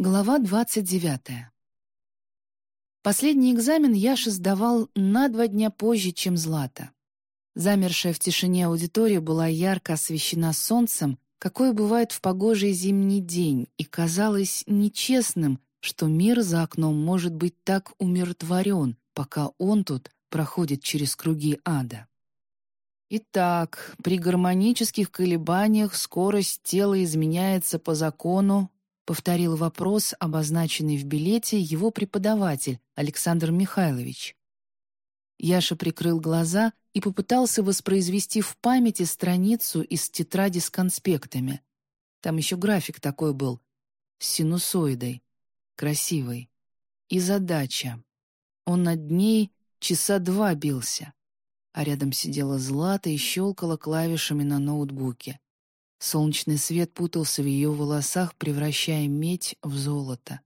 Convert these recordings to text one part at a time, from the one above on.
Глава 29. Последний экзамен Яша сдавал на два дня позже, чем Злата. Замершая в тишине аудитория была ярко освещена солнцем, какое бывает в погожий зимний день, и казалось нечестным, что мир за окном может быть так умиротворен, пока он тут проходит через круги ада. Итак, при гармонических колебаниях скорость тела изменяется по закону повторил вопрос, обозначенный в билете его преподаватель Александр Михайлович. Яша прикрыл глаза и попытался воспроизвести в памяти страницу из тетради с конспектами. Там еще график такой был, с синусоидой, красивой. И задача. Он над ней часа два бился, а рядом сидела Злата и щелкала клавишами на ноутбуке. Солнечный свет путался в ее волосах, превращая медь в золото.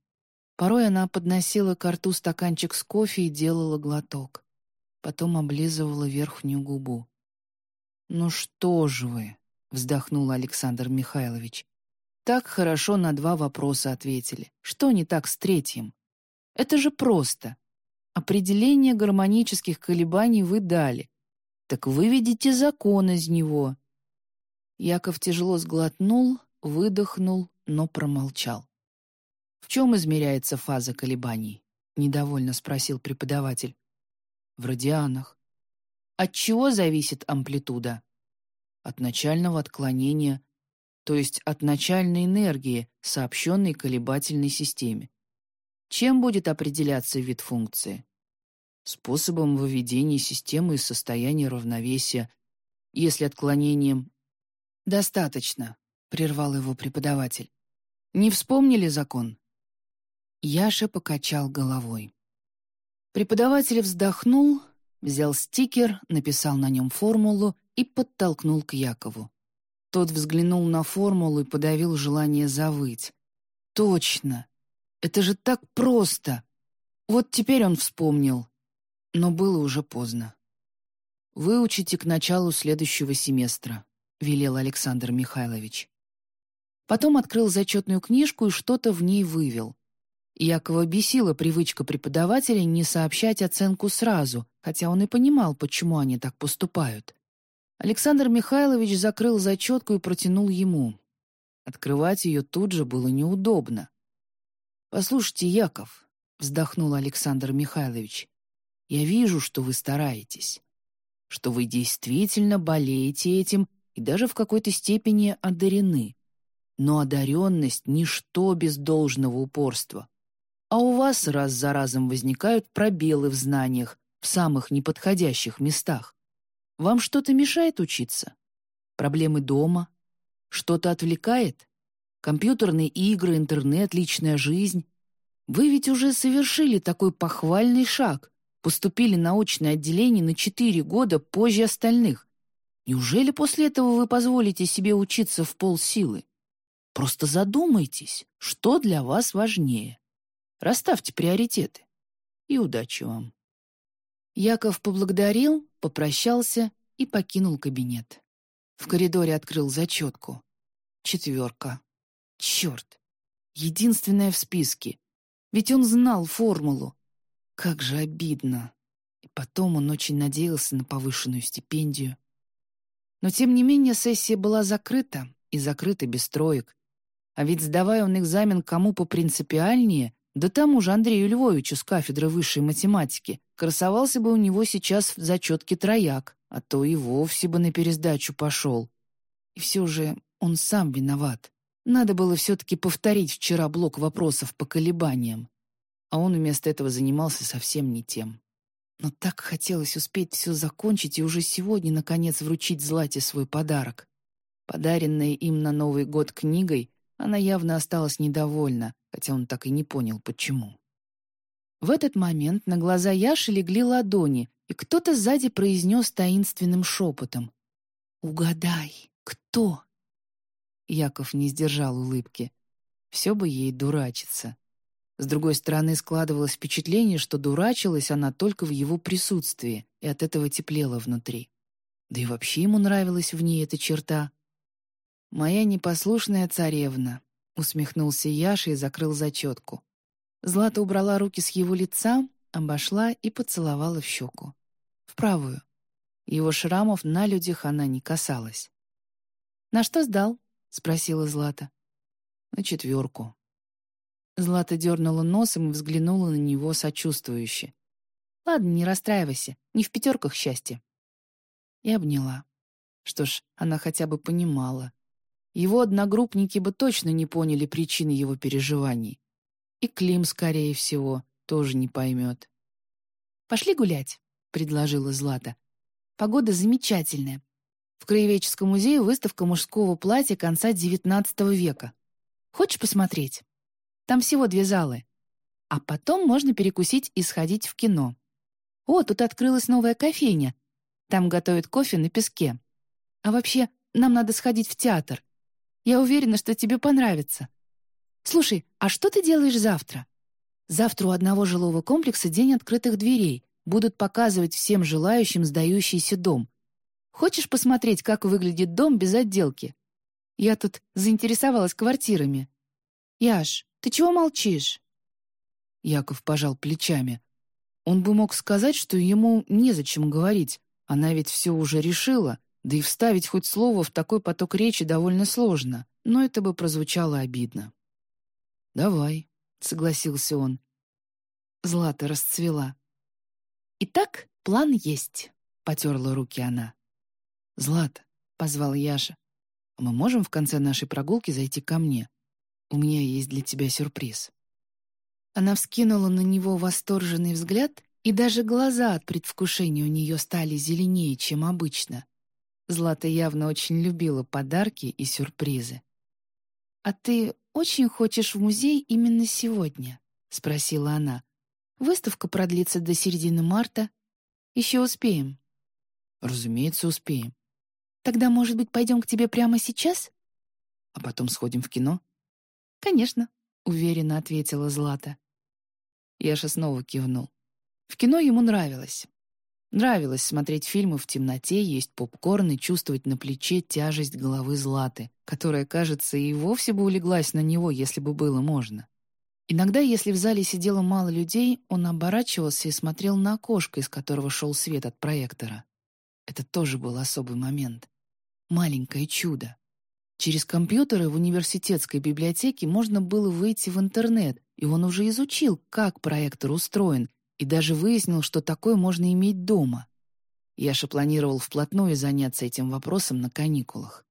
Порой она подносила к рту стаканчик с кофе и делала глоток. Потом облизывала верхнюю губу. «Ну что же вы?» — вздохнул Александр Михайлович. «Так хорошо на два вопроса ответили. Что не так с третьим? Это же просто. Определение гармонических колебаний вы дали. Так выведите закон из него, Яков тяжело сглотнул, выдохнул, но промолчал. «В чем измеряется фаза колебаний?» — недовольно спросил преподаватель. «В радианах». «От чего зависит амплитуда?» «От начального отклонения, то есть от начальной энергии, сообщенной колебательной системе. Чем будет определяться вид функции?» способом выведения системы из состояния равновесия, если отклонением «Достаточно», — прервал его преподаватель. «Не вспомнили закон?» Яша покачал головой. Преподаватель вздохнул, взял стикер, написал на нем формулу и подтолкнул к Якову. Тот взглянул на формулу и подавил желание завыть. «Точно! Это же так просто!» Вот теперь он вспомнил. Но было уже поздно. «Выучите к началу следующего семестра», велел Александр Михайлович. Потом открыл зачетную книжку и что-то в ней вывел. Якова бесила привычка преподавателя не сообщать оценку сразу, хотя он и понимал, почему они так поступают. Александр Михайлович закрыл зачетку и протянул ему. Открывать ее тут же было неудобно. «Послушайте, Яков», — вздохнул Александр Михайлович, «я вижу, что вы стараетесь, что вы действительно болеете этим и даже в какой-то степени одарены. Но одаренность — ничто без должного упорства. А у вас раз за разом возникают пробелы в знаниях в самых неподходящих местах. Вам что-то мешает учиться? Проблемы дома? Что-то отвлекает? Компьютерные игры, интернет, личная жизнь? Вы ведь уже совершили такой похвальный шаг, поступили на очное отделение на четыре года позже остальных. Неужели после этого вы позволите себе учиться в полсилы? Просто задумайтесь, что для вас важнее. Расставьте приоритеты. И удачи вам. Яков поблагодарил, попрощался и покинул кабинет. В коридоре открыл зачетку. Четверка. Черт. Единственная в списке. Ведь он знал формулу. Как же обидно. И потом он очень надеялся на повышенную стипендию. Но, тем не менее, сессия была закрыта, и закрыта без троек. А ведь, сдавая он экзамен кому попринципиальнее, да тому же Андрею Львовичу с кафедры высшей математики, красовался бы у него сейчас в зачетке трояк, а то и вовсе бы на пересдачу пошел. И все же он сам виноват. Надо было все-таки повторить вчера блок вопросов по колебаниям. А он вместо этого занимался совсем не тем. Но так хотелось успеть все закончить и уже сегодня, наконец, вручить Злате свой подарок. Подаренная им на Новый год книгой, она явно осталась недовольна, хотя он так и не понял, почему. В этот момент на глаза Яши легли ладони, и кто-то сзади произнес таинственным шепотом. «Угадай, кто?» Яков не сдержал улыбки. Все бы ей дурачиться. С другой стороны, складывалось впечатление, что дурачилась она только в его присутствии, и от этого теплело внутри. Да и вообще ему нравилась в ней эта черта. «Моя непослушная царевна», — усмехнулся Яша и закрыл зачетку. Злата убрала руки с его лица, обошла и поцеловала в щеку. В правую. Его шрамов на людях она не касалась. «На что сдал?» — спросила Злата. «На четверку». Злата дернула носом и взглянула на него сочувствующе. «Ладно, не расстраивайся, не в пятерках счастье». И обняла. Что ж, она хотя бы понимала. Его одногруппники бы точно не поняли причины его переживаний. И Клим, скорее всего, тоже не поймет. «Пошли гулять», — предложила Злата. «Погода замечательная. В Краеведческом музее выставка мужского платья конца XIX века. Хочешь посмотреть? Там всего две залы. А потом можно перекусить и сходить в кино. О, тут открылась новая кофейня. Там готовят кофе на песке. А вообще, нам надо сходить в театр. Я уверена, что тебе понравится. Слушай, а что ты делаешь завтра? Завтра у одного жилого комплекса день открытых дверей. Будут показывать всем желающим сдающийся дом. Хочешь посмотреть, как выглядит дом без отделки? Я тут заинтересовалась квартирами. Яш, ты чего молчишь? Яков пожал плечами. Он бы мог сказать, что ему незачем говорить. Она ведь все уже решила. Да и вставить хоть слово в такой поток речи довольно сложно, но это бы прозвучало обидно. «Давай», — согласился он. Злата расцвела. «Итак, план есть», — потерла руки она. «Злата», — позвал Яша, — «мы можем в конце нашей прогулки зайти ко мне? У меня есть для тебя сюрприз». Она вскинула на него восторженный взгляд, и даже глаза от предвкушения у нее стали зеленее, чем обычно. Злата явно очень любила подарки и сюрпризы. «А ты очень хочешь в музей именно сегодня?» — спросила она. «Выставка продлится до середины марта. Еще успеем». «Разумеется, успеем». «Тогда, может быть, пойдем к тебе прямо сейчас?» «А потом сходим в кино?» «Конечно», — уверенно ответила Злата. Яша снова кивнул. В кино ему нравилось. Нравилось смотреть фильмы в темноте, есть попкорн и чувствовать на плече тяжесть головы Златы, которая, кажется, и вовсе бы улеглась на него, если бы было можно. Иногда, если в зале сидело мало людей, он оборачивался и смотрел на окошко, из которого шел свет от проектора. Это тоже был особый момент. Маленькое чудо. Через компьютеры в университетской библиотеке можно было выйти в интернет, и он уже изучил, как проектор устроен, и даже выяснил, что такое можно иметь дома. Яша планировал вплотную заняться этим вопросом на каникулах.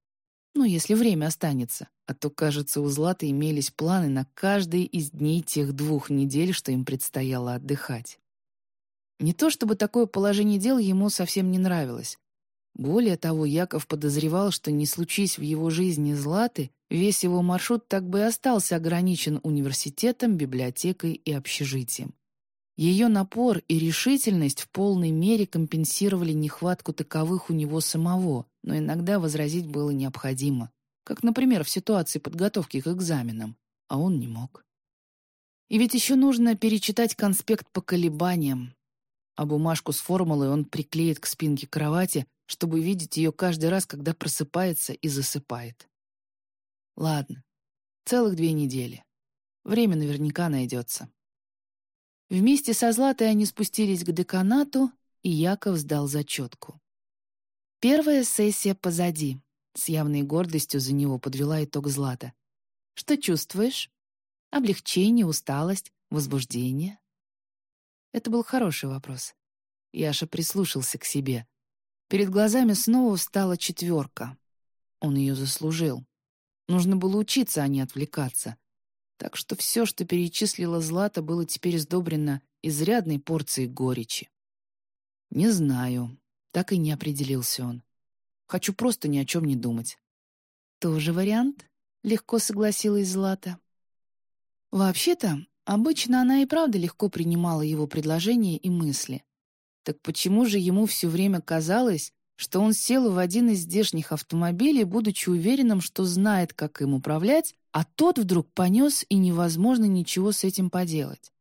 Ну, если время останется, а то, кажется, у Златы имелись планы на каждый из дней тех двух недель, что им предстояло отдыхать. Не то чтобы такое положение дел ему совсем не нравилось. Более того, Яков подозревал, что не случись в его жизни Златы, весь его маршрут так бы и остался ограничен университетом, библиотекой и общежитием. Ее напор и решительность в полной мере компенсировали нехватку таковых у него самого, но иногда возразить было необходимо, как, например, в ситуации подготовки к экзаменам, а он не мог. И ведь еще нужно перечитать конспект по колебаниям, а бумажку с формулой он приклеит к спинке кровати, чтобы видеть ее каждый раз, когда просыпается и засыпает. Ладно, целых две недели. Время наверняка найдется. Вместе со Златой они спустились к деканату, и Яков сдал зачетку. Первая сессия позади. С явной гордостью за него подвела итог Злата. «Что чувствуешь? Облегчение, усталость, возбуждение?» Это был хороший вопрос. Яша прислушался к себе. Перед глазами снова встала четверка. Он ее заслужил. Нужно было учиться, а не отвлекаться так что все, что перечислила Злата, было теперь сдобрено изрядной порцией горечи. «Не знаю», — так и не определился он. «Хочу просто ни о чем не думать». «Тоже вариант?» — легко согласилась Злата. Вообще-то, обычно она и правда легко принимала его предложения и мысли. Так почему же ему все время казалось, что он сел в один из здешних автомобилей, будучи уверенным, что знает, как им управлять, а тот вдруг понес, и невозможно ничего с этим поделать.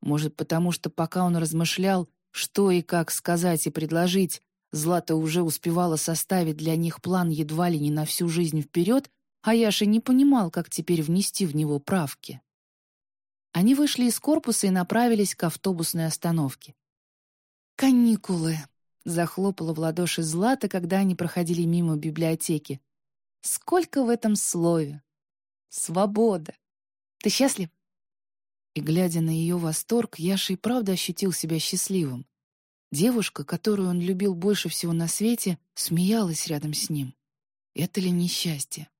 Может, потому что пока он размышлял, что и как сказать и предложить, Злата уже успевала составить для них план едва ли не на всю жизнь вперед, а Яша не понимал, как теперь внести в него правки. Они вышли из корпуса и направились к автобусной остановке. «Каникулы!» — захлопала в ладоши Злата, когда они проходили мимо библиотеки. «Сколько в этом слове! Свобода! Ты счастлив?» И, глядя на ее восторг, Яша и правда ощутил себя счастливым. Девушка, которую он любил больше всего на свете, смеялась рядом с ним. Это ли несчастье?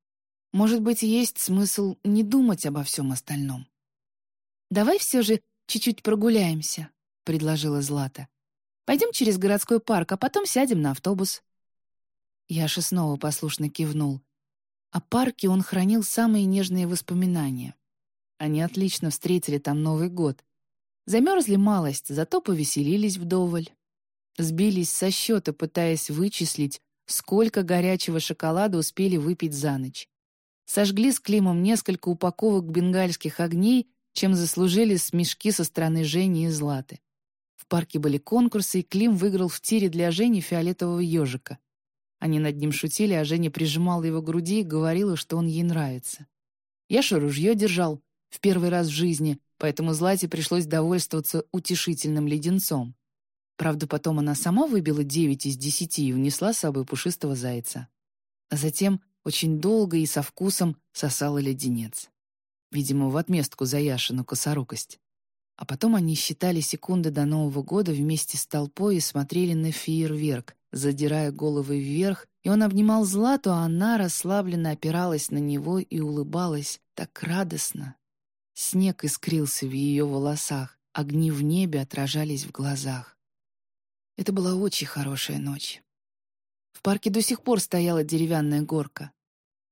Может быть, есть смысл не думать обо всем остальном? «Давай все же чуть-чуть прогуляемся», — предложила Злата. «Пойдем через городской парк, а потом сядем на автобус». Яша снова послушно кивнул. О парке он хранил самые нежные воспоминания. Они отлично встретили там Новый год. Замерзли малость, зато повеселились вдоволь. Сбились со счета, пытаясь вычислить, сколько горячего шоколада успели выпить за ночь. Сожгли с Климом несколько упаковок бенгальских огней чем заслужили смешки со стороны Жени и Златы. Парке были конкурсы, и Клим выиграл в тире для Жени фиолетового ежика. Они над ним шутили, а Женя прижимала его к груди и говорила, что он ей нравится. Яша ружье держал в первый раз в жизни, поэтому Злате пришлось довольствоваться утешительным леденцом. Правда, потом она сама выбила девять из десяти и унесла с собой пушистого зайца. А затем очень долго и со вкусом сосала леденец видимо, в отместку за Яшину косорукость. А потом они считали секунды до Нового года вместе с толпой и смотрели на фейерверк, задирая головы вверх, и он обнимал Злату, а она расслабленно опиралась на него и улыбалась так радостно. Снег искрился в ее волосах, огни в небе отражались в глазах. Это была очень хорошая ночь. В парке до сих пор стояла деревянная горка.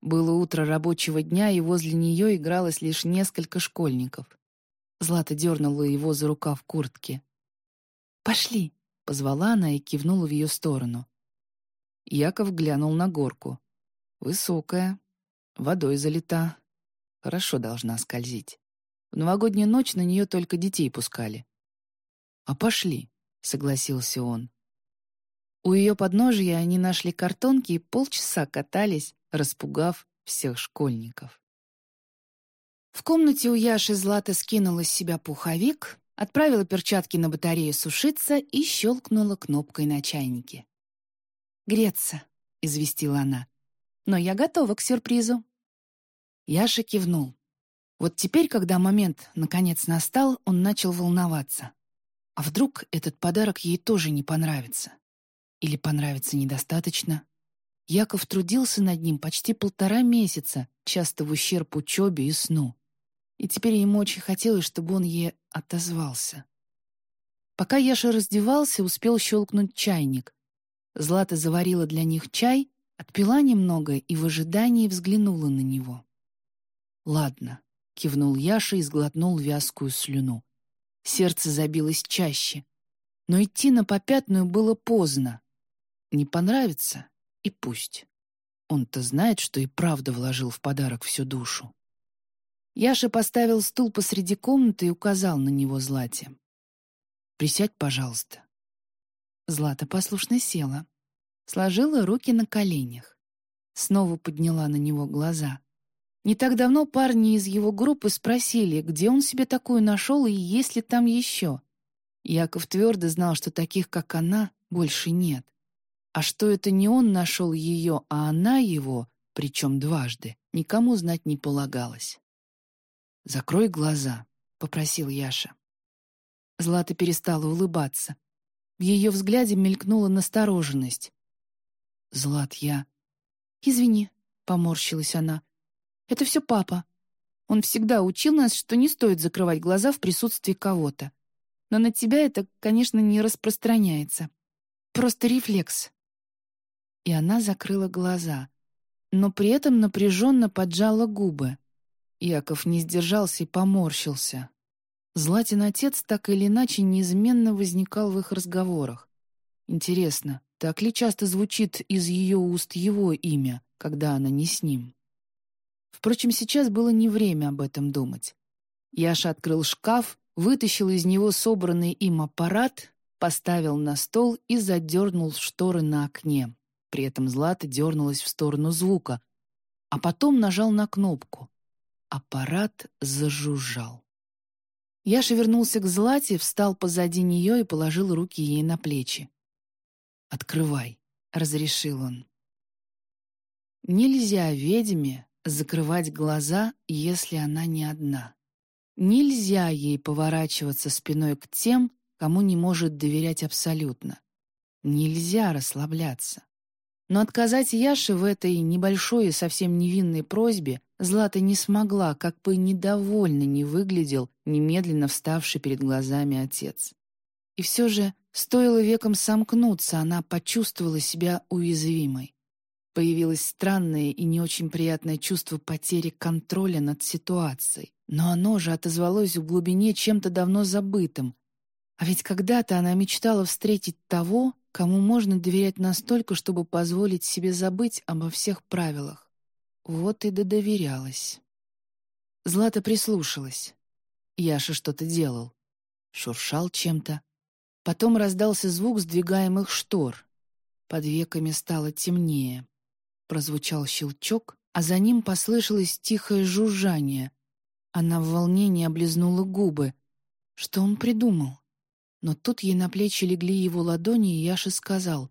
Было утро рабочего дня, и возле нее игралось лишь несколько школьников. Злата дернула его за рукав куртки. «Пошли!» — позвала она и кивнула в ее сторону. Яков глянул на горку. Высокая, водой залита. Хорошо должна скользить. В новогоднюю ночь на нее только детей пускали. «А пошли», — согласился он. У ее подножия они нашли картонки и полчаса катались, распугав всех школьников. В комнате у Яши Злата скинула с себя пуховик, отправила перчатки на батарею сушиться и щелкнула кнопкой на чайнике. «Греться», — известила она. «Но я готова к сюрпризу». Яша кивнул. Вот теперь, когда момент наконец настал, он начал волноваться. А вдруг этот подарок ей тоже не понравится? Или понравится недостаточно? Яков трудился над ним почти полтора месяца, часто в ущерб учебе и сну. И теперь ему очень хотелось, чтобы он ей отозвался. Пока Яша раздевался, успел щелкнуть чайник. Злата заварила для них чай, отпила немного и в ожидании взглянула на него. «Ладно», — кивнул Яша и сглотнул вязкую слюну. Сердце забилось чаще. Но идти на попятную было поздно. Не понравится и пусть. Он-то знает, что и правда вложил в подарок всю душу. Яша поставил стул посреди комнаты и указал на него Злате. «Присядь, пожалуйста». Злата послушно села, сложила руки на коленях. Снова подняла на него глаза. Не так давно парни из его группы спросили, где он себе такую нашел и есть ли там еще. Яков твердо знал, что таких, как она, больше нет. А что это не он нашел ее, а она его, причем дважды, никому знать не полагалось. «Закрой глаза», — попросил Яша. Злата перестала улыбаться. В ее взгляде мелькнула настороженность. «Злат, я...» «Извини», — поморщилась она. «Это все папа. Он всегда учил нас, что не стоит закрывать глаза в присутствии кого-то. Но на тебя это, конечно, не распространяется. Просто рефлекс и она закрыла глаза, но при этом напряженно поджала губы. Яков не сдержался и поморщился. Златин отец так или иначе неизменно возникал в их разговорах. Интересно, так ли часто звучит из ее уст его имя, когда она не с ним? Впрочем, сейчас было не время об этом думать. Яша открыл шкаф, вытащил из него собранный им аппарат, поставил на стол и задернул шторы на окне. При этом Злата дернулась в сторону звука. а потом нажал на кнопку. Аппарат зажужжал. Яша вернулся к Злате, встал позади нее и положил руки ей на плечи. «Открывай», — разрешил он. Нельзя ведьме закрывать глаза, если она не одна. Нельзя ей поворачиваться спиной к тем, кому не может доверять абсолютно. Нельзя расслабляться. Но отказать Яше в этой небольшой и совсем невинной просьбе Злата не смогла, как бы недовольно не выглядел немедленно вставший перед глазами отец. И все же, стоило веком сомкнуться, она почувствовала себя уязвимой. Появилось странное и не очень приятное чувство потери контроля над ситуацией. Но оно же отозвалось в глубине чем-то давно забытым. А ведь когда-то она мечтала встретить того, кому можно доверять настолько, чтобы позволить себе забыть обо всех правилах. Вот и додоверялась. Злата прислушалась. Яша что-то делал. Шуршал чем-то. Потом раздался звук сдвигаемых штор. Под веками стало темнее. Прозвучал щелчок, а за ним послышалось тихое жужжание. Она в волнении облизнула губы. Что он придумал? Но тут ей на плечи легли его ладони, и Яша сказал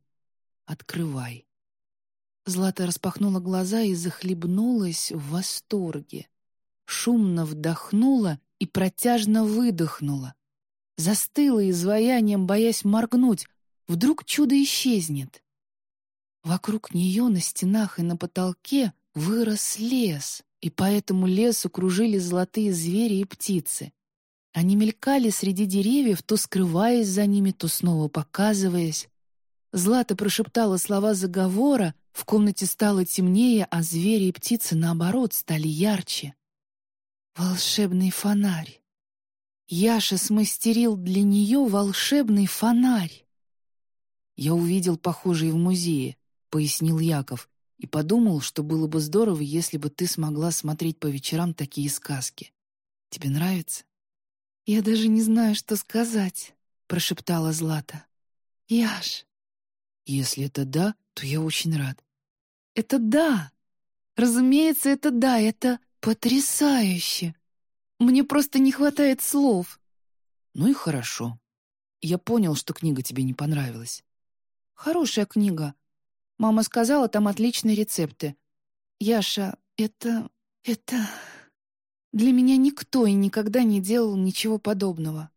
«Открывай». Злата распахнула глаза и захлебнулась в восторге. Шумно вдохнула и протяжно выдохнула. Застыла изваянием, боясь моргнуть. Вдруг чудо исчезнет. Вокруг нее на стенах и на потолке вырос лес, и по этому лесу кружили золотые звери и птицы. Они мелькали среди деревьев, то скрываясь за ними, то снова показываясь. Злата прошептала слова заговора, в комнате стало темнее, а звери и птицы, наоборот, стали ярче. Волшебный фонарь. Яша смастерил для нее волшебный фонарь. Я увидел похожий в музее. — пояснил Яков, и подумал, что было бы здорово, если бы ты смогла смотреть по вечерам такие сказки. Тебе нравится?» «Я даже не знаю, что сказать», — прошептала Злата. «Яш». «Если это да, то я очень рад». «Это да! Разумеется, это да, это потрясающе! Мне просто не хватает слов». «Ну и хорошо. Я понял, что книга тебе не понравилась». «Хорошая книга, Мама сказала, там отличные рецепты. Яша, это... это... Для меня никто и никогда не делал ничего подобного.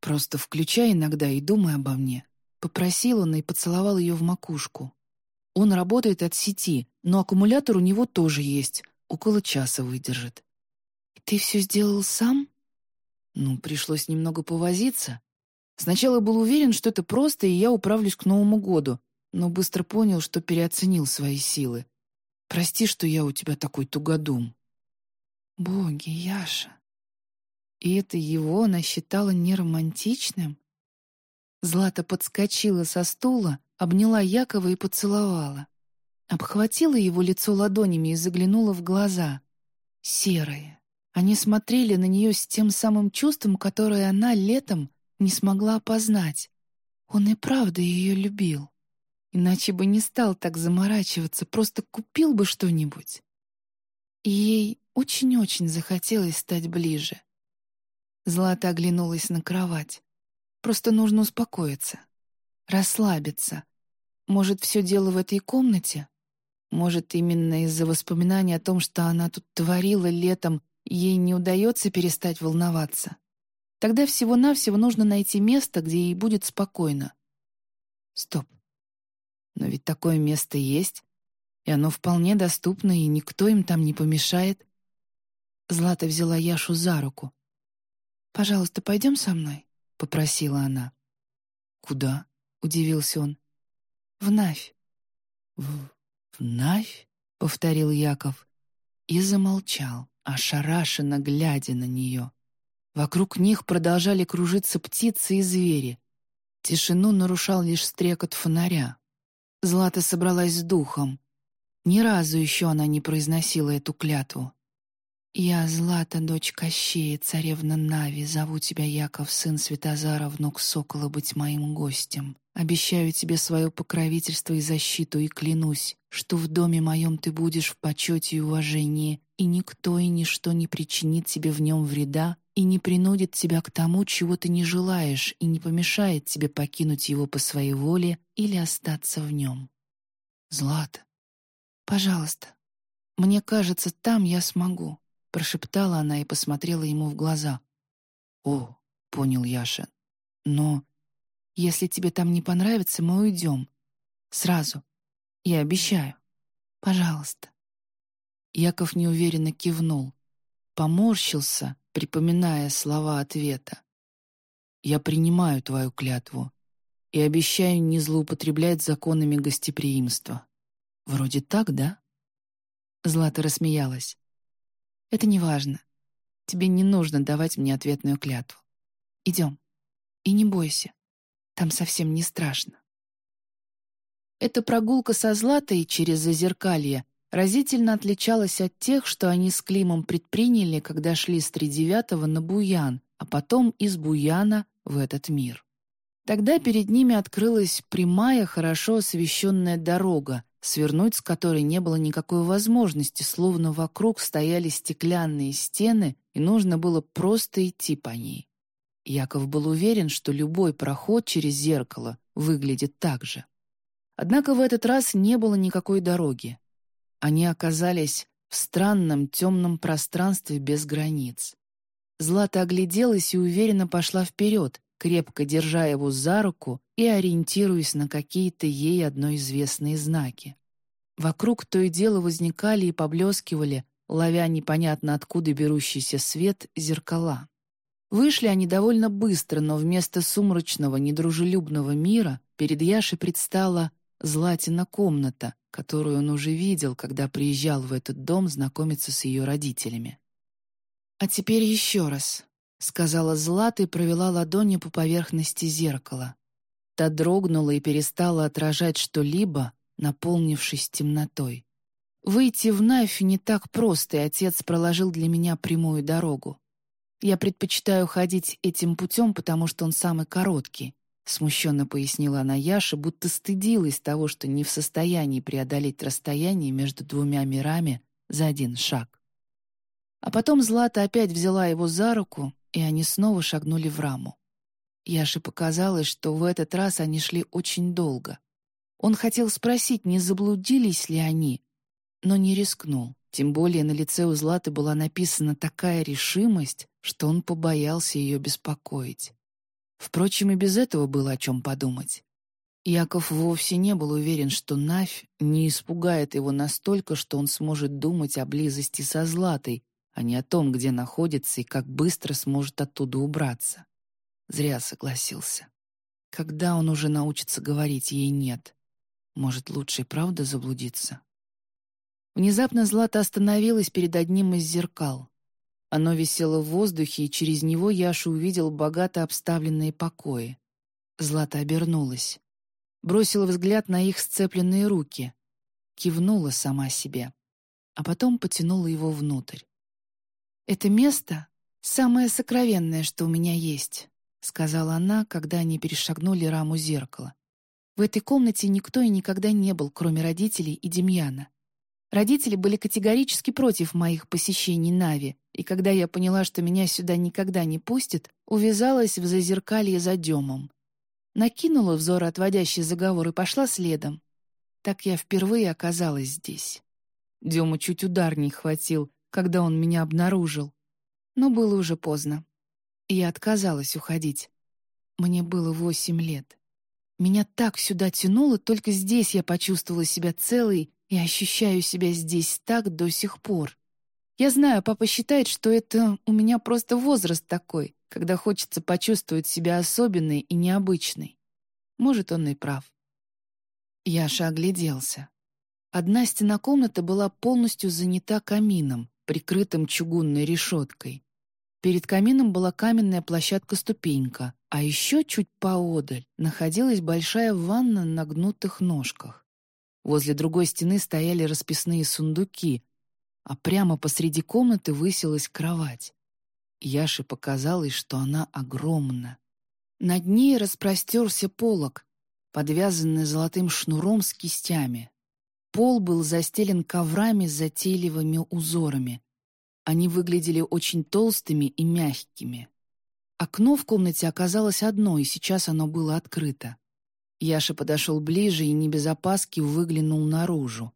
Просто включай иногда и думай обо мне. Попросил он и поцеловал ее в макушку. Он работает от сети, но аккумулятор у него тоже есть. Около часа выдержит. «Ты все сделал сам?» Ну, пришлось немного повозиться. Сначала был уверен, что это просто, и я управлюсь к Новому году но быстро понял, что переоценил свои силы. Прости, что я у тебя такой тугодум. Боги, Яша. И это его она считала неромантичным? Злата подскочила со стула, обняла Якова и поцеловала. Обхватила его лицо ладонями и заглянула в глаза. Серые. Они смотрели на нее с тем самым чувством, которое она летом не смогла опознать. Он и правда ее любил. Иначе бы не стал так заморачиваться, просто купил бы что-нибудь. И ей очень-очень захотелось стать ближе. Злата оглянулась на кровать. Просто нужно успокоиться, расслабиться. Может, все дело в этой комнате? Может, именно из-за воспоминаний о том, что она тут творила летом, ей не удается перестать волноваться? Тогда всего-навсего нужно найти место, где ей будет спокойно. Стоп. Но ведь такое место есть, и оно вполне доступно, и никто им там не помешает. Злата взяла Яшу за руку. «Пожалуйста, пойдем со мной», — попросила она. «Куда?» — удивился он. «В Навь». «В, в Навь?» — повторил Яков и замолчал, ошарашенно глядя на нее. Вокруг них продолжали кружиться птицы и звери. Тишину нарушал лишь стрекот фонаря. Злата собралась с духом. Ни разу еще она не произносила эту клятву. «Я Злата, дочь Кощея, царевна Нави, зову тебя, Яков, сын Светозара, внук Сокола, быть моим гостем», Обещаю тебе свое покровительство и защиту и клянусь, что в доме моем ты будешь в почете и уважении, и никто и ничто не причинит тебе в нем вреда и не принудит тебя к тому, чего ты не желаешь, и не помешает тебе покинуть его по своей воле или остаться в нем. Злата, пожалуйста, мне кажется, там я смогу, прошептала она и посмотрела ему в глаза. О, понял Яша, но если тебе там не понравится, мы уйдем. Сразу. Я обещаю. Пожалуйста. Яков неуверенно кивнул. Поморщился, припоминая слова ответа. «Я принимаю твою клятву и обещаю не злоупотреблять законами гостеприимства. Вроде так, да?» Злата рассмеялась. «Это не важно. Тебе не нужно давать мне ответную клятву. Идем. И не бойся. Там совсем не страшно. Эта прогулка со Златой через зазеркалье разительно отличалась от тех, что они с Климом предприняли, когда шли с Тридевятого на Буян, а потом из Буяна в этот мир. Тогда перед ними открылась прямая, хорошо освещенная дорога, свернуть с которой не было никакой возможности, словно вокруг стояли стеклянные стены, и нужно было просто идти по ней. Яков был уверен, что любой проход через зеркало выглядит так же. Однако в этот раз не было никакой дороги. Они оказались в странном темном пространстве без границ. Злата огляделась и уверенно пошла вперед, крепко держа его за руку и ориентируясь на какие-то ей одно известные знаки. Вокруг то и дело возникали и поблескивали, ловя непонятно откуда берущийся свет, зеркала. Вышли они довольно быстро, но вместо сумрачного, недружелюбного мира перед Яшей предстала Златина комната, которую он уже видел, когда приезжал в этот дом знакомиться с ее родителями. «А теперь еще раз», — сказала Злата и провела ладонью по поверхности зеркала. Та дрогнула и перестала отражать что-либо, наполнившись темнотой. Выйти в Найфе не так просто, и отец проложил для меня прямую дорогу. Я предпочитаю ходить этим путем, потому что он самый короткий», — смущенно пояснила она Яше, будто стыдилась того, что не в состоянии преодолеть расстояние между двумя мирами за один шаг. А потом Злата опять взяла его за руку, и они снова шагнули в раму. Яше показалось, что в этот раз они шли очень долго. Он хотел спросить, не заблудились ли они, но не рискнул. Тем более на лице у Златы была написана такая решимость, что он побоялся ее беспокоить. Впрочем, и без этого было о чем подумать. Яков вовсе не был уверен, что Навь не испугает его настолько, что он сможет думать о близости со Златой, а не о том, где находится и как быстро сможет оттуда убраться. Зря согласился. Когда он уже научится говорить ей «нет»? Может, лучше и правда заблудиться? Внезапно Злата остановилась перед одним из зеркал. Оно висело в воздухе, и через него Яша увидел богато обставленные покои. Злата обернулась. Бросила взгляд на их сцепленные руки. Кивнула сама себе. А потом потянула его внутрь. «Это место — самое сокровенное, что у меня есть», — сказала она, когда они перешагнули раму зеркала. «В этой комнате никто и никогда не был, кроме родителей и Демьяна. Родители были категорически против моих посещений Нави, и когда я поняла, что меня сюда никогда не пустят, увязалась в зазеркалье за Демом. Накинула взор отводящий заговор и пошла следом. Так я впервые оказалась здесь. Дему чуть удар не хватил, когда он меня обнаружил. Но было уже поздно. Я отказалась уходить. Мне было восемь лет. Меня так сюда тянуло, только здесь я почувствовала себя целой и ощущаю себя здесь так до сих пор. Я знаю, папа считает, что это у меня просто возраст такой, когда хочется почувствовать себя особенной и необычной. Может, он и прав. Яша огляделся. Одна стена комнаты была полностью занята камином, прикрытым чугунной решеткой. Перед камином была каменная площадка-ступенька, а еще чуть поодаль находилась большая ванна на гнутых ножках. Возле другой стены стояли расписные сундуки, а прямо посреди комнаты высилась кровать. Яше показалось, что она огромна. Над ней распростерся полог. подвязанная золотым шнуром с кистями. Пол был застелен коврами с затейливыми узорами. Они выглядели очень толстыми и мягкими. Окно в комнате оказалось одно, и сейчас оно было открыто. Яша подошел ближе и не без опаски выглянул наружу.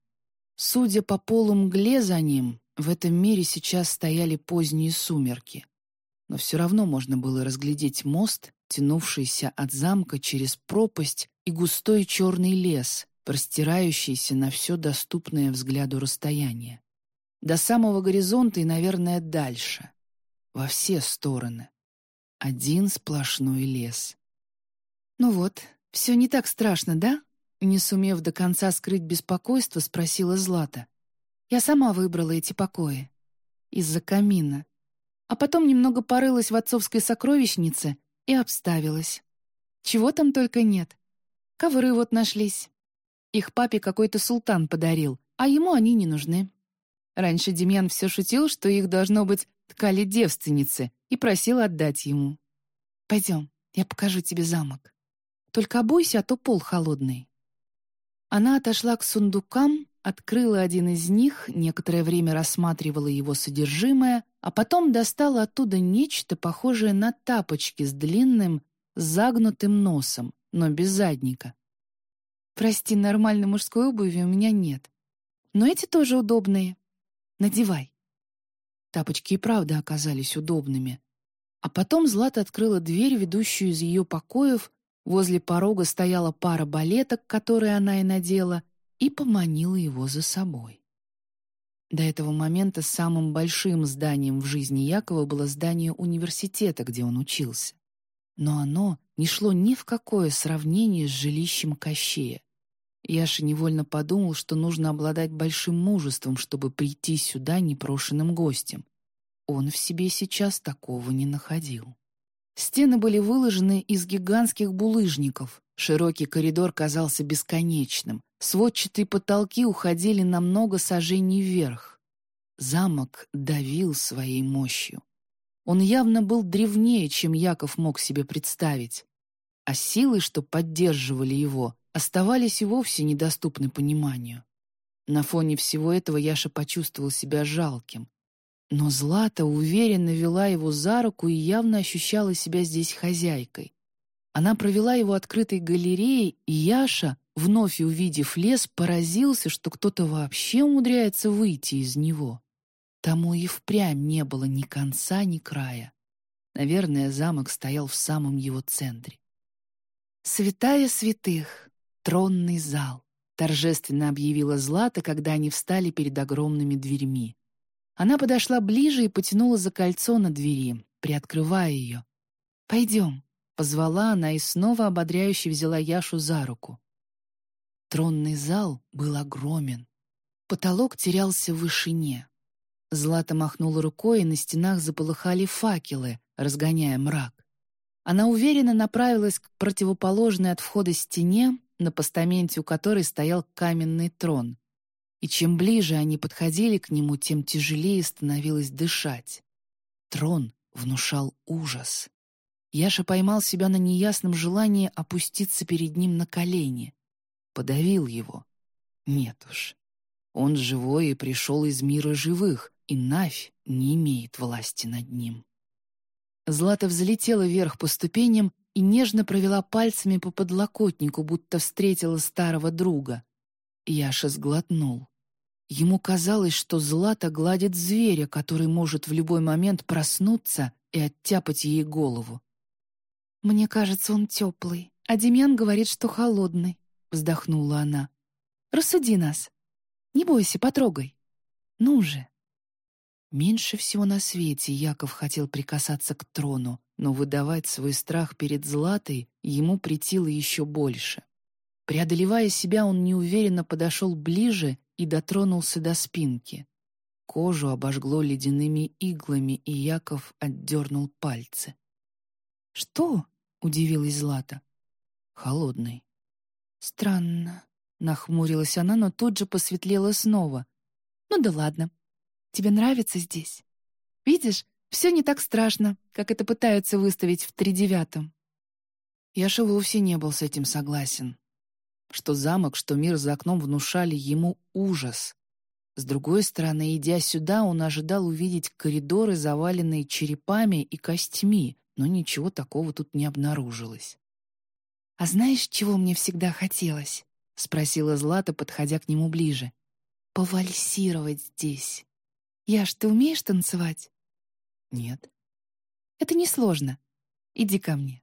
Судя по полу мгле за ним, в этом мире сейчас стояли поздние сумерки. Но все равно можно было разглядеть мост, тянувшийся от замка через пропасть и густой черный лес, простирающийся на все доступное взгляду расстояние. До самого горизонта и, наверное, дальше. Во все стороны. Один сплошной лес. «Ну вот, все не так страшно, да?» Не сумев до конца скрыть беспокойство, спросила Злата. «Я сама выбрала эти покои. Из-за камина. А потом немного порылась в отцовской сокровищнице и обставилась. Чего там только нет. Ковры вот нашлись. Их папе какой-то султан подарил, а ему они не нужны. Раньше Демьян все шутил, что их, должно быть, ткали девственницы, и просил отдать ему. «Пойдем, я покажу тебе замок. Только обойся, а то пол холодный». Она отошла к сундукам, открыла один из них, некоторое время рассматривала его содержимое, а потом достала оттуда нечто похожее на тапочки с длинным, загнутым носом, но без задника. «Прости, нормальной мужской обуви у меня нет. Но эти тоже удобные. Надевай». Тапочки и правда оказались удобными. А потом Злата открыла дверь, ведущую из ее покоев, возле порога стояла пара балеток, которые она и надела, и поманила его за собой. До этого момента самым большим зданием в жизни Якова было здание университета, где он учился. Но оно не шло ни в какое сравнение с жилищем Кощея. Яша невольно подумал, что нужно обладать большим мужеством, чтобы прийти сюда непрошенным гостем. Он в себе сейчас такого не находил. Стены были выложены из гигантских булыжников. Широкий коридор казался бесконечным. Сводчатые потолки уходили на много сажений вверх. Замок давил своей мощью. Он явно был древнее, чем Яков мог себе представить. А силы, что поддерживали его, оставались и вовсе недоступны пониманию. На фоне всего этого Яша почувствовал себя жалким. Но Злата уверенно вела его за руку и явно ощущала себя здесь хозяйкой. Она провела его открытой галереей, и Яша, вновь увидев лес, поразился, что кто-то вообще умудряется выйти из него. Тому и впрямь не было ни конца, ни края. Наверное, замок стоял в самом его центре. «Святая святых, тронный зал», — торжественно объявила Злата, когда они встали перед огромными дверьми. Она подошла ближе и потянула за кольцо на двери, приоткрывая ее. «Пойдем», — позвала она и снова ободряюще взяла Яшу за руку. Тронный зал был огромен. Потолок терялся в вышине. Злата махнула рукой, и на стенах заполыхали факелы, разгоняя мрак. Она уверенно направилась к противоположной от входа стене, на постаменте у которой стоял каменный трон и чем ближе они подходили к нему, тем тяжелее становилось дышать. Трон внушал ужас. Яша поймал себя на неясном желании опуститься перед ним на колени. Подавил его. Нет уж. Он живой и пришел из мира живых, и Навь не имеет власти над ним. Злата взлетела вверх по ступеням и нежно провела пальцами по подлокотнику, будто встретила старого друга. Яша сглотнул. Ему казалось, что Злата гладит зверя, который может в любой момент проснуться и оттяпать ей голову. «Мне кажется, он теплый, а Демьян говорит, что холодный», — вздохнула она. «Рассуди нас. Не бойся, потрогай. Ну же». Меньше всего на свете Яков хотел прикасаться к трону, но выдавать свой страх перед Златой ему притило еще больше. Преодолевая себя, он неуверенно подошел ближе и дотронулся до спинки. Кожу обожгло ледяными иглами, и Яков отдернул пальцы. «Что?» — удивилась Злата. «Холодный». «Странно», — нахмурилась она, но тут же посветлела снова. «Ну да ладно. Тебе нравится здесь? Видишь, все не так страшно, как это пытаются выставить в тридевятом». Яша вовсе не был с этим согласен. что замок, что мир за окном внушали ему ужас. С другой стороны, идя сюда, он ожидал увидеть коридоры, заваленные черепами и костьми, но ничего такого тут не обнаружилось. «А знаешь, чего мне всегда хотелось?» — спросила Злата, подходя к нему ближе. «Повальсировать здесь. Яш, ты умеешь танцевать?» «Нет». «Это несложно. Иди ко мне».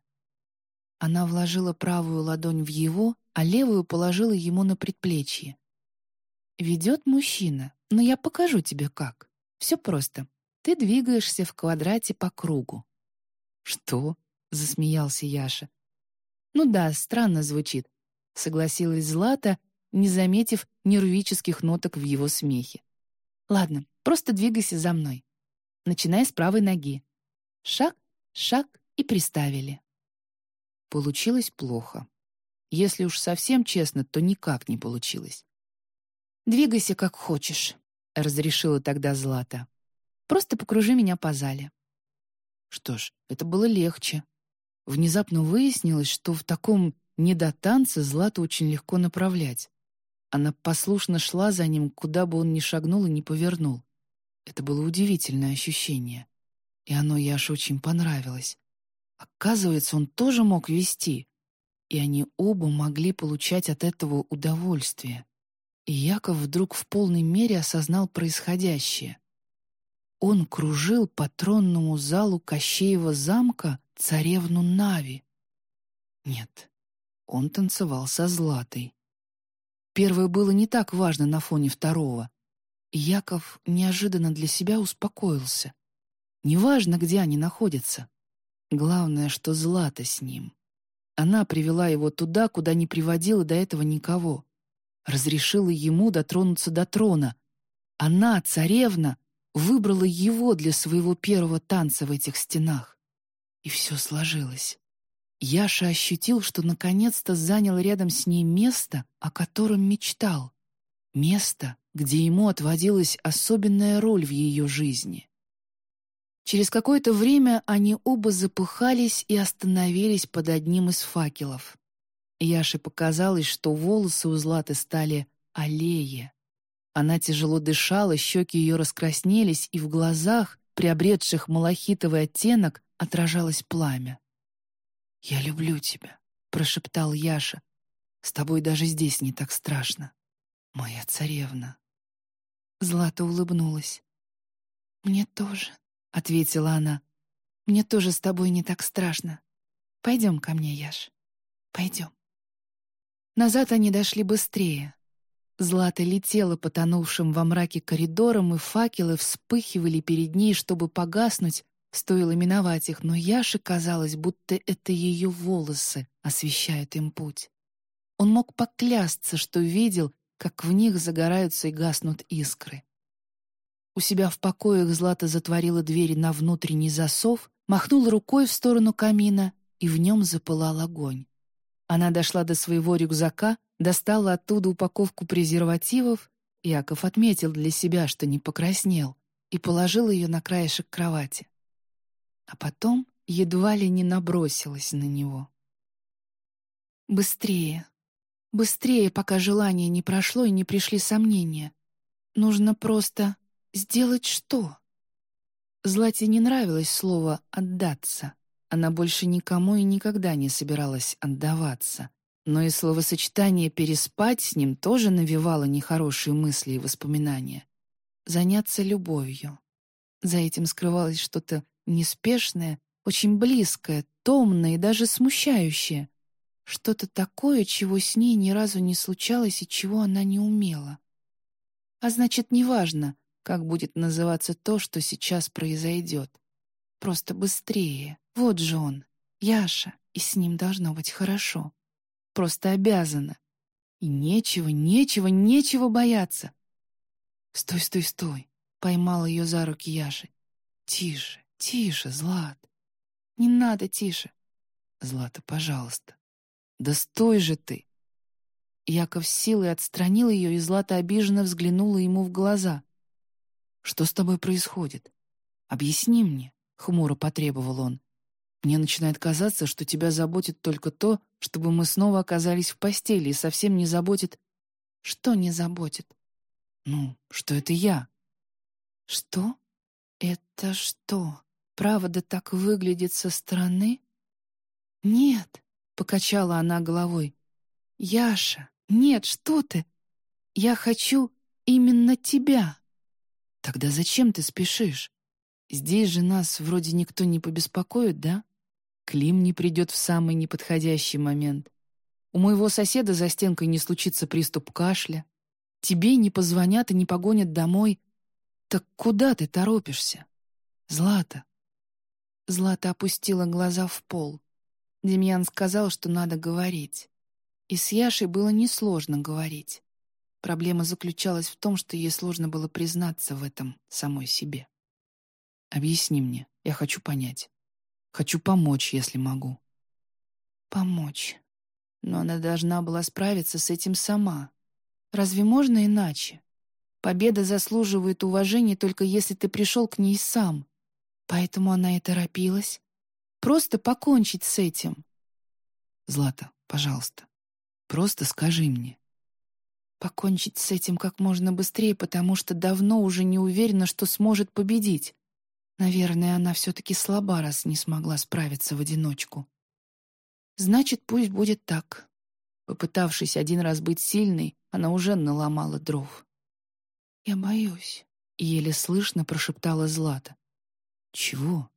Она вложила правую ладонь в его, а левую положила ему на предплечье. «Ведет мужчина, но я покажу тебе как. Все просто. Ты двигаешься в квадрате по кругу». «Что?» — засмеялся Яша. «Ну да, странно звучит», — согласилась Злата, не заметив нервических ноток в его смехе. «Ладно, просто двигайся за мной. Начинай с правой ноги. Шаг, шаг и приставили». Получилось плохо. Если уж совсем честно, то никак не получилось. «Двигайся, как хочешь», — разрешила тогда Злата. «Просто покружи меня по зале». Что ж, это было легче. Внезапно выяснилось, что в таком недотанце Злату очень легко направлять. Она послушно шла за ним, куда бы он ни шагнул и ни повернул. Это было удивительное ощущение. И оно Яше очень понравилось. Оказывается, он тоже мог вести, и они оба могли получать от этого удовольствие. И Яков вдруг в полной мере осознал происходящее. Он кружил по тронному залу Кощеева замка царевну Нави. Нет, он танцевал со Златой. Первое было не так важно на фоне второго. Яков неожиданно для себя успокоился. Неважно, где они находятся. Главное, что Злата с ним. Она привела его туда, куда не приводила до этого никого. Разрешила ему дотронуться до трона. Она, царевна, выбрала его для своего первого танца в этих стенах. И все сложилось. Яша ощутил, что наконец-то занял рядом с ней место, о котором мечтал. Место, где ему отводилась особенная роль в ее жизни. Через какое-то время они оба запыхались и остановились под одним из факелов. Яше показалось, что волосы у Златы стали аллее. Она тяжело дышала, щеки ее раскраснелись, и в глазах, приобретших малахитовый оттенок, отражалось пламя. «Я люблю тебя», — прошептал Яша. «С тобой даже здесь не так страшно. Моя царевна». Злата улыбнулась. «Мне тоже», — ответила она. «Мне тоже с тобой не так страшно. Пойдем ко мне, Яш. Пойдем». Назад они дошли быстрее. Злата летела потонувшим во мраке коридором, и факелы вспыхивали перед ней, чтобы погаснуть, стоило миновать их, но Яше казалось, будто это ее волосы освещают им путь. Он мог поклясться, что видел, как в них загораются и гаснут искры. У себя в покоях Злата затворила двери на внутренний засов, махнула рукой в сторону камина, и в нем запылал огонь. Она дошла до своего рюкзака, достала оттуда упаковку презервативов, Яков отметил для себя, что не покраснел, и положил ее на краешек кровати. А потом едва ли не набросилась на него. «Быстрее! Быстрее, пока желание не прошло и не пришли сомнения. Нужно просто Сделать что? Злате не нравилось слово «отдаться». Она больше никому и никогда не собиралась отдаваться. Но и словосочетание «переспать» с ним тоже навевало нехорошие мысли и воспоминания. Заняться любовью. За этим скрывалось что-то неспешное, очень близкое, томное и даже смущающее. Что-то такое, чего с ней ни разу не случалось и чего она не умела. А значит, неважно, как будет называться то, что сейчас произойдет. Просто быстрее. Вот же он, Яша, и с ним должно быть хорошо. Просто обязана. И нечего, нечего, нечего бояться. «Стой, стой, стой!» — поймал ее за руки Яши. «Тише, тише, Злат!» «Не надо тише!» «Злата, пожалуйста!» «Да стой же ты!» Яков силой отстранил ее, и Злата обиженно взглянула ему в глаза. Что с тобой происходит? Объясни мне, — хмуро потребовал он. Мне начинает казаться, что тебя заботит только то, чтобы мы снова оказались в постели, и совсем не заботит... Что не заботит? Ну, что это я. Что? Это что? Правда так выглядит со стороны? Нет, покачала она головой. Яша, нет, что ты? Я хочу именно тебя. Тогда зачем ты спешишь? Здесь же нас вроде никто не побеспокоит, да? Клим не придет в самый неподходящий момент. У моего соседа за стенкой не случится приступ кашля. Тебе не позвонят и не погонят домой. Так куда ты торопишься? Злата. Злата опустила глаза в пол. Демьян сказал, что надо говорить. И с Яшей было несложно говорить. Проблема заключалась в том, что ей сложно было признаться в этом самой себе. «Объясни мне, я хочу понять». Хочу помочь, если могу». «Помочь. Но она должна была справиться с этим сама. Разве можно иначе? Победа заслуживает уважения только если ты пришел к ней сам. Поэтому она и торопилась. Просто покончить с этим». «Злата, пожалуйста, просто скажи мне». Покончить с этим как можно быстрее, потому что давно уже не уверена, что сможет победить. Наверное, она все-таки слаба, раз не смогла справиться в одиночку. Значит, пусть будет так. Попытавшись один раз быть сильной, она уже наломала дров. «Я боюсь», — еле слышно прошептала Злата. «Чего?»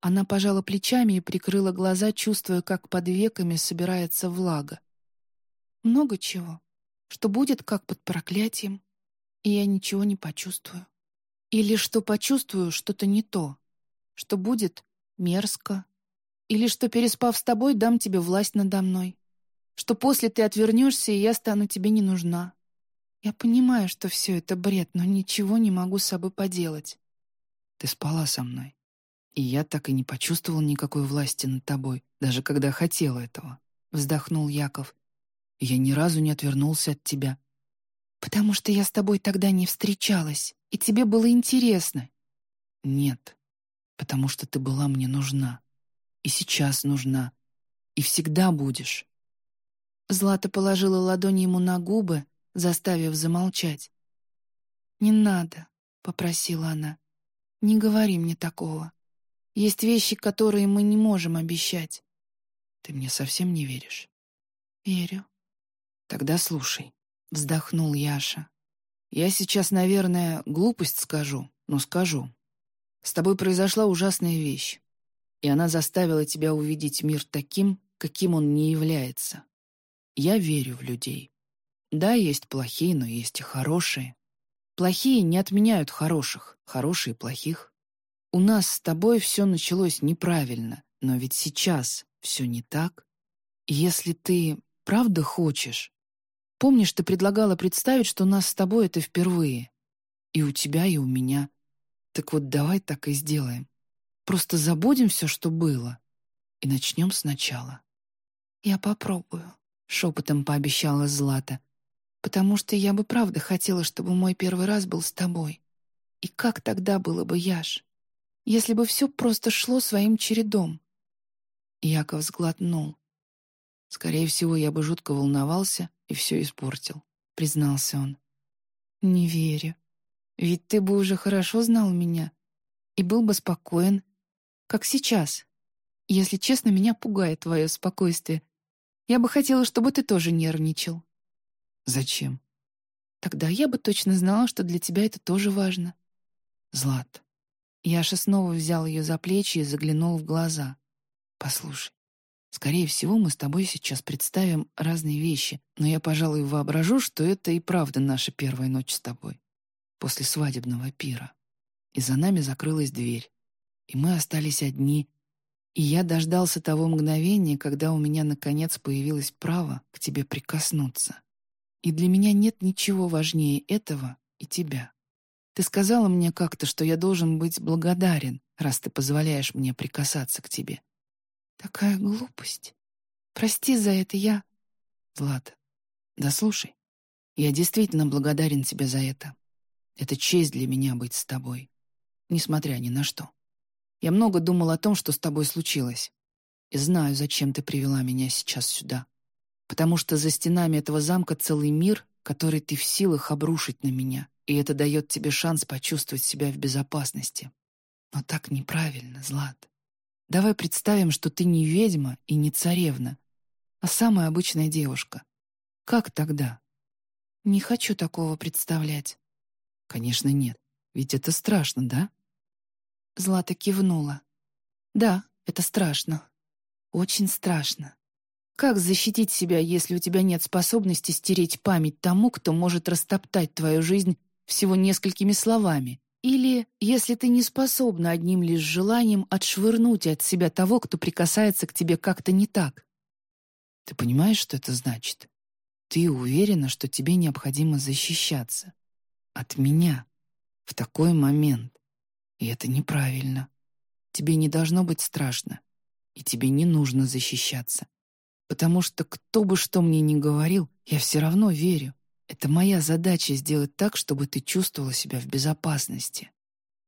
Она пожала плечами и прикрыла глаза, чувствуя, как под веками собирается влага. «Много чего. Что будет, как под проклятием, и я ничего не почувствую». Или что почувствую что-то не то, что будет мерзко. Или что, переспав с тобой, дам тебе власть надо мной. Что после ты отвернешься, и я стану тебе не нужна. Я понимаю, что все это бред, но ничего не могу с собой поделать. Ты спала со мной. И я так и не почувствовал никакой власти над тобой, даже когда хотел этого. Вздохнул Яков. Я ни разу не отвернулся от тебя. Потому что я с тобой тогда не встречалась и тебе было интересно. Нет, потому что ты была мне нужна. И сейчас нужна. И всегда будешь. Злата положила ладонь ему на губы, заставив замолчать. «Не надо», — попросила она. «Не говори мне такого. Есть вещи, которые мы не можем обещать». «Ты мне совсем не веришь?» «Верю». «Тогда слушай», — вздохнул Яша. Я сейчас, наверное, глупость скажу, но скажу. С тобой произошла ужасная вещь, и она заставила тебя увидеть мир таким, каким он не является. Я верю в людей. Да, есть плохие, но есть и хорошие. Плохие не отменяют хороших, хорошие — плохих. У нас с тобой все началось неправильно, но ведь сейчас все не так. Если ты правда хочешь, Помнишь, ты предлагала представить, что у нас с тобой это впервые? И у тебя, и у меня. Так вот давай так и сделаем. Просто забудем все, что было, и начнем сначала. «Я попробую», — шепотом пообещала Злата, «потому что я бы правда хотела, чтобы мой первый раз был с тобой. И как тогда было бы, Яш, если бы все просто шло своим чередом?» Яков сглотнул. Скорее всего, я бы жутко волновался и все испортил, признался он. Не верю. Ведь ты бы уже хорошо знал меня и был бы спокоен, как сейчас. Если честно, меня пугает твое спокойствие. Я бы хотела, чтобы ты тоже нервничал. Зачем? Тогда я бы точно знала, что для тебя это тоже важно. Злат. Яша снова взял ее за плечи и заглянул в глаза. Послушай, Скорее всего, мы с тобой сейчас представим разные вещи, но я, пожалуй, воображу, что это и правда наша первая ночь с тобой. После свадебного пира. И за нами закрылась дверь. И мы остались одни. И я дождался того мгновения, когда у меня, наконец, появилось право к тебе прикоснуться. И для меня нет ничего важнее этого и тебя. Ты сказала мне как-то, что я должен быть благодарен, раз ты позволяешь мне прикасаться к тебе. Такая глупость. Прости за это, я... Злата, да слушай, я действительно благодарен тебе за это. Это честь для меня быть с тобой, несмотря ни на что. Я много думал о том, что с тобой случилось. И знаю, зачем ты привела меня сейчас сюда. Потому что за стенами этого замка целый мир, который ты в силах обрушить на меня, и это дает тебе шанс почувствовать себя в безопасности. Но так неправильно, Злат. Давай представим, что ты не ведьма и не царевна, а самая обычная девушка. Как тогда? Не хочу такого представлять. Конечно, нет. Ведь это страшно, да? Злата кивнула. Да, это страшно. Очень страшно. Как защитить себя, если у тебя нет способности стереть память тому, кто может растоптать твою жизнь всего несколькими словами? Или если ты не способна одним лишь желанием отшвырнуть от себя того, кто прикасается к тебе как-то не так? Ты понимаешь, что это значит? Ты уверена, что тебе необходимо защищаться. От меня. В такой момент. И это неправильно. Тебе не должно быть страшно. И тебе не нужно защищаться. Потому что кто бы что мне ни говорил, я все равно верю. Это моя задача сделать так, чтобы ты чувствовала себя в безопасности.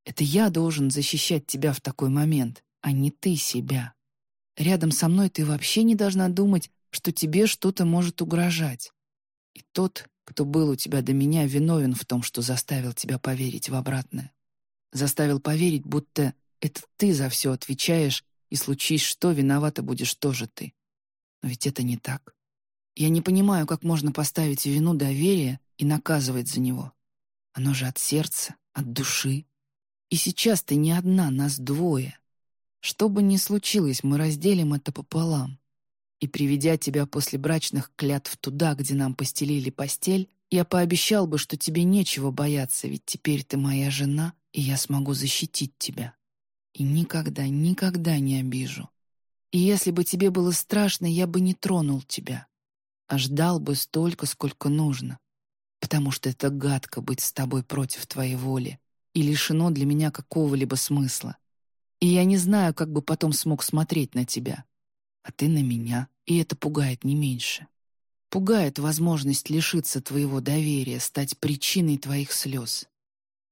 Это я должен защищать тебя в такой момент, а не ты себя. Рядом со мной ты вообще не должна думать, что тебе что-то может угрожать. И тот, кто был у тебя до меня, виновен в том, что заставил тебя поверить в обратное. Заставил поверить, будто это ты за все отвечаешь, и случись что, виновата будешь тоже ты. Но ведь это не так. Я не понимаю, как можно поставить вину доверие и наказывать за него. Оно же от сердца, от души. И сейчас ты не одна, нас двое. Что бы ни случилось, мы разделим это пополам. И приведя тебя после брачных клятв туда, где нам постелили постель, я пообещал бы, что тебе нечего бояться, ведь теперь ты моя жена, и я смогу защитить тебя. И никогда, никогда не обижу. И если бы тебе было страшно, я бы не тронул тебя, а ждал бы столько, сколько нужно. Потому что это гадко быть с тобой против твоей воли и лишено для меня какого-либо смысла. И я не знаю, как бы потом смог смотреть на тебя а ты на меня, и это пугает не меньше. Пугает возможность лишиться твоего доверия, стать причиной твоих слез.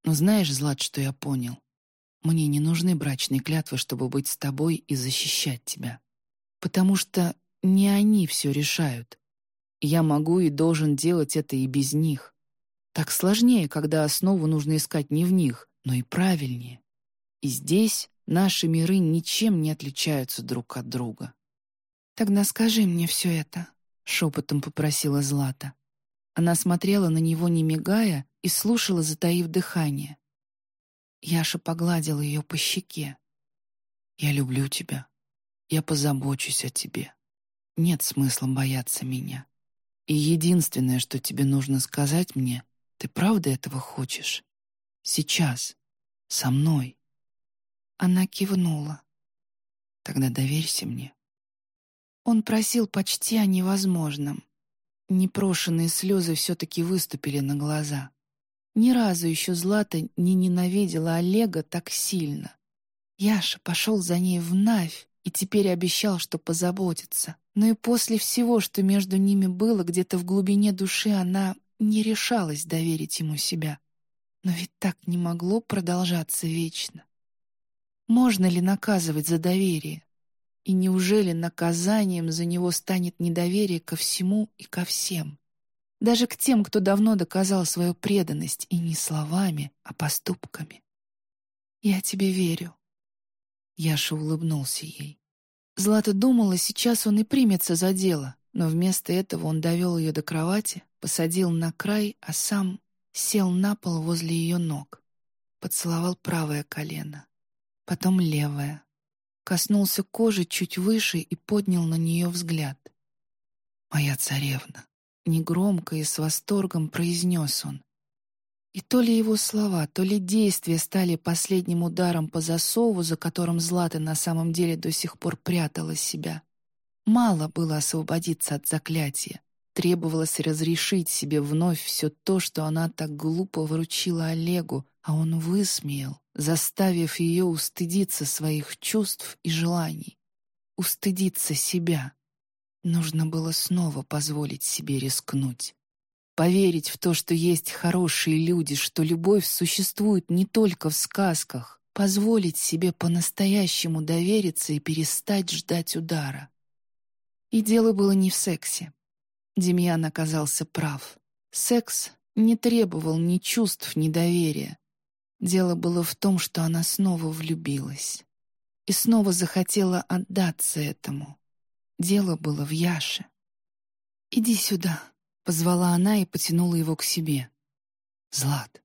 Но знаешь, Злат, что я понял? Мне не нужны брачные клятвы, чтобы быть с тобой и защищать тебя. Потому что не они все решают. Я могу и должен делать это и без них. Так сложнее, когда основу нужно искать не в них, но и правильнее. И здесь наши миры ничем не отличаются друг от друга. «Тогда скажи мне все это», — шепотом попросила Злата. Она смотрела на него, не мигая, и слушала, затаив дыхание. Яша погладил ее по щеке. «Я люблю тебя. Я позабочусь о тебе. Нет смысла бояться меня. И единственное, что тебе нужно сказать мне, ты правда этого хочешь? Сейчас. Со мной». Она кивнула. «Тогда доверься мне. Он просил почти о невозможном. Непрошенные слезы все-таки выступили на глаза. Ни разу еще Злата не ненавидела Олега так сильно. Яша пошел за ней в Навь и теперь обещал, что позаботится. Но и после всего, что между ними было, где-то в глубине души она не решалась доверить ему себя. Но ведь так не могло продолжаться вечно. Можно ли наказывать за доверие? И неужели наказанием за него станет недоверие ко всему и ко всем? Даже к тем, кто давно доказал свою преданность, и не словами, а поступками. «Я тебе верю». Яша улыбнулся ей. Злата думала, сейчас он и примется за дело, но вместо этого он довел ее до кровати, посадил на край, а сам сел на пол возле ее ног. Поцеловал правое колено, потом левое, коснулся кожи чуть выше и поднял на нее взгляд. «Моя царевна», — негромко и с восторгом произнес он. И то ли его слова, то ли действия стали последним ударом по засову, за которым Злата на самом деле до сих пор прятала себя. Мало было освободиться от заклятия. Требовалось разрешить себе вновь все то, что она так глупо вручила Олегу, а он высмеял, заставив ее устыдиться своих чувств и желаний, устыдиться себя. Нужно было снова позволить себе рискнуть. Поверить в то, что есть хорошие люди, что любовь существует не только в сказках, позволить себе по-настоящему довериться и перестать ждать удара. И дело было не в сексе. Демьян оказался прав. Секс не требовал ни чувств, ни доверия. Дело было в том, что она снова влюбилась. И снова захотела отдаться этому. Дело было в Яше. «Иди сюда», — позвала она и потянула его к себе. «Злат,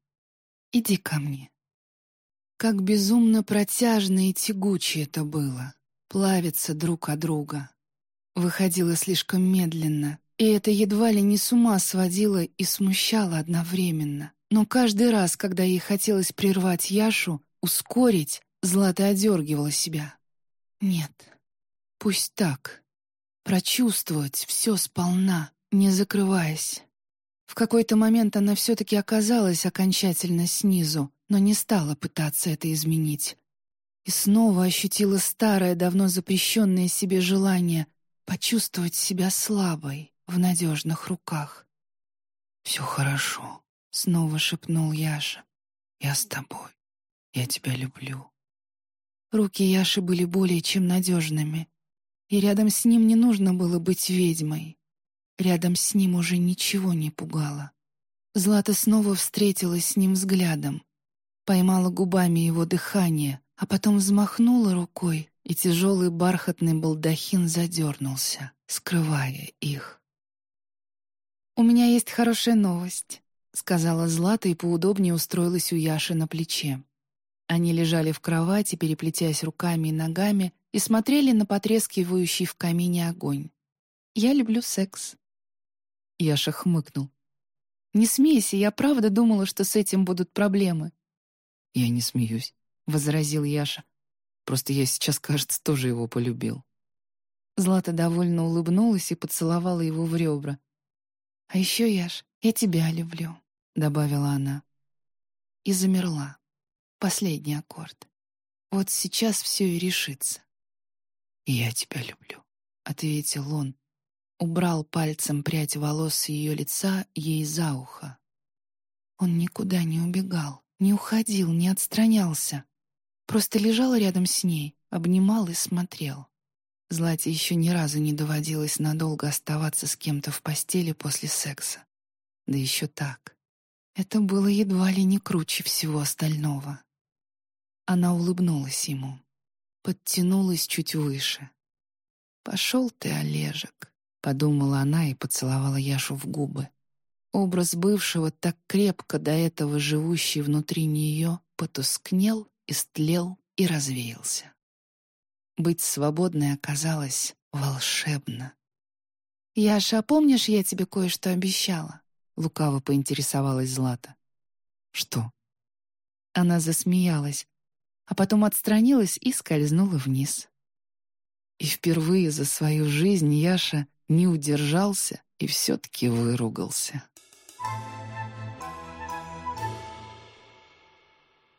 иди ко мне». Как безумно протяжно и тягуче это было — плавиться друг от друга. Выходило слишком медленно, и это едва ли не с ума сводило и смущало одновременно. Но каждый раз, когда ей хотелось прервать Яшу, ускорить, Злата одергивала себя. «Нет, пусть так, Прочувствовать все сполна, не закрываясь. В какой-то момент она все-таки оказалась окончательно снизу, но не стала пытаться это изменить. И снова ощутила старое, давно запрещенное себе желание почувствовать себя слабой в надежных руках. «Все хорошо», — снова шепнул Яша. «Я с тобой. Я тебя люблю». Руки Яши были более чем надежными и рядом с ним не нужно было быть ведьмой. Рядом с ним уже ничего не пугало. Злата снова встретилась с ним взглядом, поймала губами его дыхание, а потом взмахнула рукой, и тяжелый бархатный балдахин задернулся, скрывая их. «У меня есть хорошая новость», — сказала Злата и поудобнее устроилась у Яши на плече. Они лежали в кровати, переплетясь руками и ногами, и смотрели на потрескивающий в камине огонь. «Я люблю секс». Яша хмыкнул. «Не смейся, я правда думала, что с этим будут проблемы». «Я не смеюсь», — возразил Яша. «Просто я сейчас, кажется, тоже его полюбил». Злата довольно улыбнулась и поцеловала его в ребра. «А еще, Яш, я тебя люблю», — добавила она. И замерла. Последний аккорд. Вот сейчас все и решится. «Я тебя люблю», — ответил он. Убрал пальцем прядь волос с ее лица ей за ухо. Он никуда не убегал, не уходил, не отстранялся. Просто лежал рядом с ней, обнимал и смотрел. Злате еще ни разу не доводилось надолго оставаться с кем-то в постели после секса. Да еще так. Это было едва ли не круче всего остального. Она улыбнулась ему подтянулась чуть выше. «Пошел ты, Олежек», — подумала она и поцеловала Яшу в губы. Образ бывшего, так крепко до этого живущий внутри нее, потускнел, истлел и развеялся. Быть свободной оказалось волшебно. «Яша, а помнишь, я тебе кое-что обещала?» — лукаво поинтересовалась Злата. «Что?» Она засмеялась, а потом отстранилась и скользнула вниз. И впервые за свою жизнь Яша не удержался и все-таки выругался.